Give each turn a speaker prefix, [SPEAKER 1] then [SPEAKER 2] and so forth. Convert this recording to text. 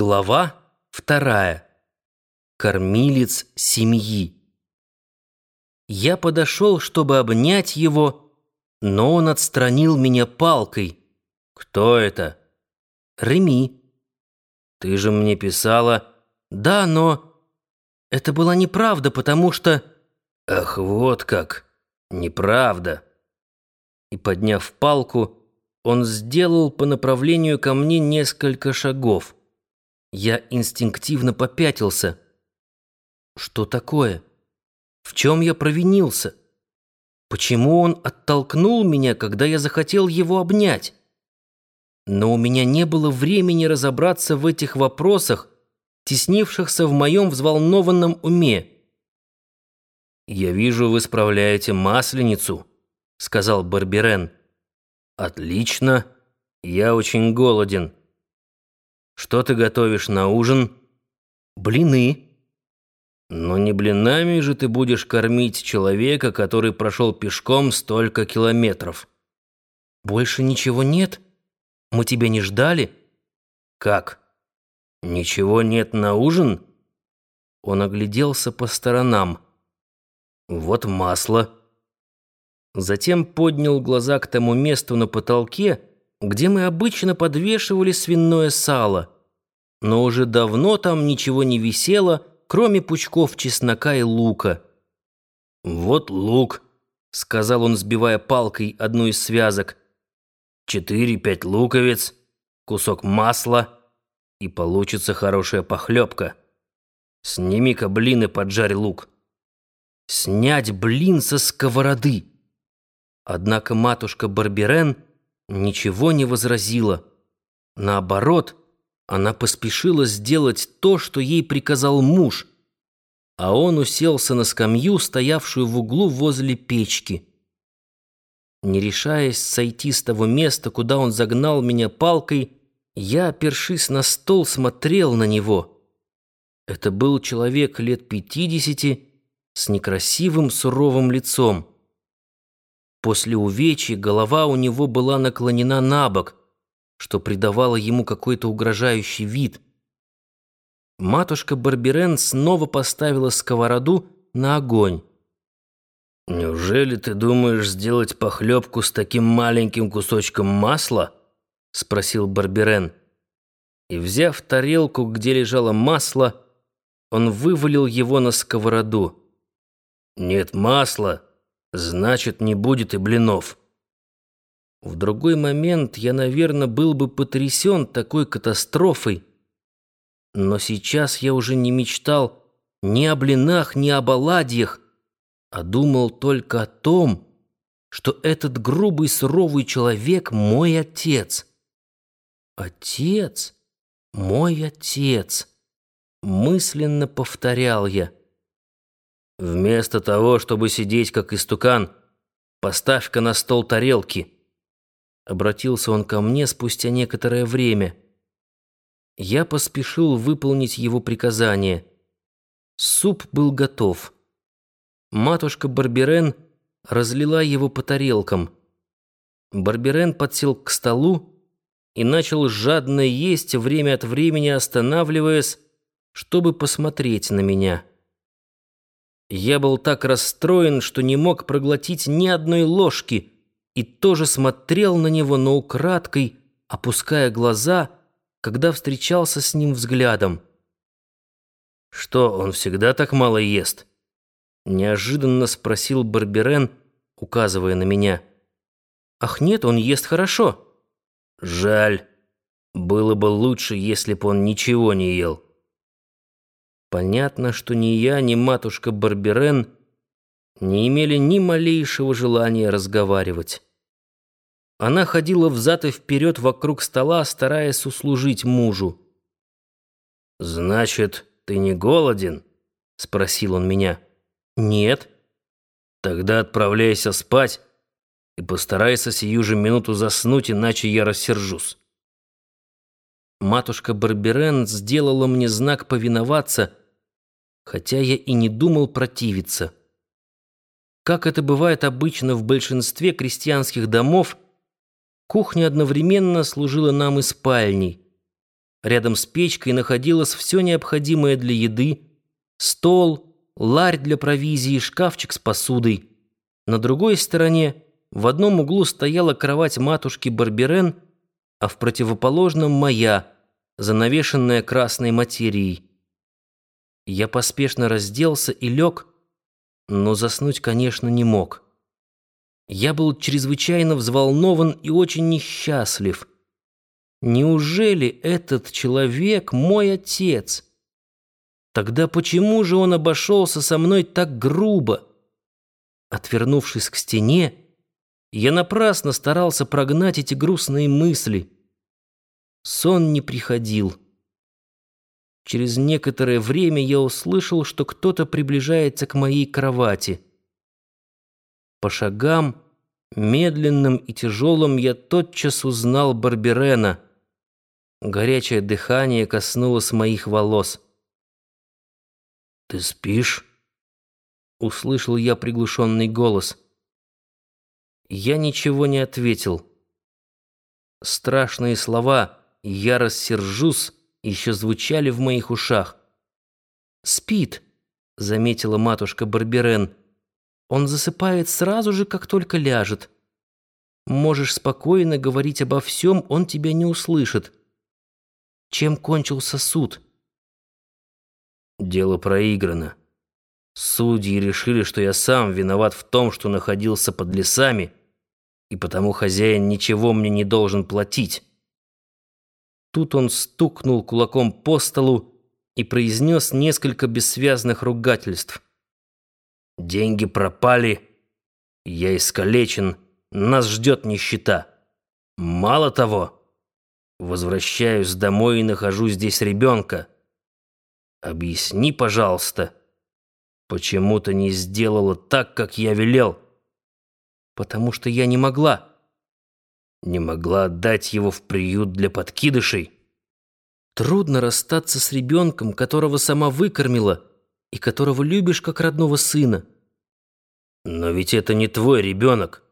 [SPEAKER 1] Глава вторая. Кормилец семьи. Я подошел, чтобы обнять его, но он отстранил меня палкой.
[SPEAKER 2] «Кто это?»
[SPEAKER 1] «Реми».
[SPEAKER 2] «Ты же мне писала...»
[SPEAKER 1] «Да, но...» «Это была неправда, потому что...»
[SPEAKER 2] «Ах, вот как! Неправда!»
[SPEAKER 1] И, подняв палку, он сделал по направлению ко мне несколько шагов. Я инстинктивно попятился. Что такое? В чем я провинился? Почему он оттолкнул меня, когда я захотел его обнять? Но у меня не было времени разобраться в этих вопросах, теснившихся в моем взволнованном уме.
[SPEAKER 2] «Я вижу, вы справляете масленицу», — сказал Барберен. «Отлично. Я очень голоден». Что ты готовишь на ужин?
[SPEAKER 1] Блины.
[SPEAKER 2] Но не блинами же ты будешь кормить человека, который прошел пешком столько километров.
[SPEAKER 1] Больше ничего нет? Мы тебя не ждали?
[SPEAKER 2] Как? Ничего нет на ужин?
[SPEAKER 1] Он огляделся по сторонам.
[SPEAKER 2] Вот масло.
[SPEAKER 1] Затем поднял глаза к тому месту на потолке, где мы обычно подвешивали свиное сало. Но уже давно там ничего не висело, кроме пучков чеснока и лука.
[SPEAKER 2] «Вот лук», — сказал он, сбивая палкой одну из связок. «Четыре-пять луковиц, кусок масла, и получится хорошая похлебка. Сними-ка блин и поджарь лук».
[SPEAKER 1] «Снять блин со сковороды!» Однако матушка Барберен — ничего не возразила. Наоборот, она поспешила сделать то, что ей приказал муж, а он уселся на скамью, стоявшую в углу возле печки. Не решаясь сойти с того места, куда он загнал меня палкой, я, опершись на стол, смотрел на него. Это был человек лет пятидесяти с некрасивым суровым лицом. После увечья голова у него была наклонена на бок, что придавало ему какой-то угрожающий вид. Матушка Барберен снова поставила сковороду на огонь.
[SPEAKER 2] «Неужели ты думаешь сделать похлебку с таким маленьким кусочком масла?» — спросил Барберен.
[SPEAKER 1] И, взяв тарелку, где лежало масло, он вывалил его на сковороду.
[SPEAKER 2] «Нет масла», Значит, не будет и блинов.
[SPEAKER 1] В другой момент я, наверное, был бы потрясен такой катастрофой. Но сейчас я уже не мечтал ни о блинах, ни об оладьях, а думал только о том, что этот грубый суровый человек мой отец. Отец, мой отец, мысленно повторял я.
[SPEAKER 2] Вместо того, чтобы сидеть как истукан, поставь-ка на стол тарелки.
[SPEAKER 1] Обратился он ко мне спустя некоторое время. Я поспешил выполнить его приказание. Суп был готов. Матушка Барберен разлила его по тарелкам. Барберен подсел к столу и начал жадно есть, время от времени останавливаясь, чтобы посмотреть на меня. Я был так расстроен, что не мог проглотить ни одной ложки и тоже смотрел на него, но украдкой, опуская глаза, когда встречался с ним взглядом.
[SPEAKER 2] «Что, он всегда так мало ест?»
[SPEAKER 1] Неожиданно спросил Барберен, указывая на меня. «Ах нет, он ест хорошо».
[SPEAKER 2] «Жаль. Было бы лучше, если бы он ничего не ел».
[SPEAKER 1] Понятно, что ни я, ни матушка Барберен не имели ни малейшего желания разговаривать. Она ходила взад и вперед вокруг стола, стараясь услужить мужу.
[SPEAKER 2] «Значит, ты не голоден?» — спросил он меня.
[SPEAKER 1] «Нет».
[SPEAKER 2] «Тогда отправляйся спать и постарайся сию же минуту заснуть, иначе я рассержусь».
[SPEAKER 1] Матушка Барберен сделала мне знак повиноваться, хотя я и не думал противиться. Как это бывает обычно в большинстве крестьянских домов, кухня одновременно служила нам и спальней. Рядом с печкой находилось все необходимое для еды, стол, ларь для провизии, шкафчик с посудой. На другой стороне в одном углу стояла кровать матушки Барберен, а в противоположном моя, занавешенная красной материей. Я поспешно разделся и лег, но заснуть, конечно, не мог. Я был чрезвычайно взволнован и очень несчастлив. Неужели этот человек мой отец? Тогда почему же он обошелся со мной так грубо? Отвернувшись к стене, я напрасно старался прогнать эти грустные мысли. Сон не приходил. Через некоторое время я услышал, что кто-то приближается к моей кровати. По шагам, медленным и тяжелым, я тотчас узнал Барберена — Горячее дыхание коснулось моих волос. «Ты спишь?» — услышал я приглушенный голос. Я ничего не ответил. Страшные слова «я рассержусь» еще звучали в моих ушах. «Спит», — заметила матушка Барберен. «Он засыпает сразу же, как только ляжет. Можешь спокойно говорить обо всем, он тебя не услышит». Чем кончился суд?
[SPEAKER 2] Дело проиграно. Судьи решили, что я сам виноват в том, что находился под лесами, и потому хозяин ничего мне не должен платить.
[SPEAKER 1] Тут он стукнул кулаком по столу и произнес несколько бессвязных ругательств.
[SPEAKER 2] Деньги пропали, я искалечен, нас ждет нищета. Мало того... Возвращаюсь домой и нахожу здесь ребенка. Объясни, пожалуйста, почему ты не сделала так, как я велел?
[SPEAKER 1] Потому что я не могла.
[SPEAKER 2] Не могла отдать его в приют для подкидышей.
[SPEAKER 1] Трудно расстаться с ребенком, которого сама выкормила и которого любишь как родного сына.
[SPEAKER 2] Но ведь это не твой ребенок.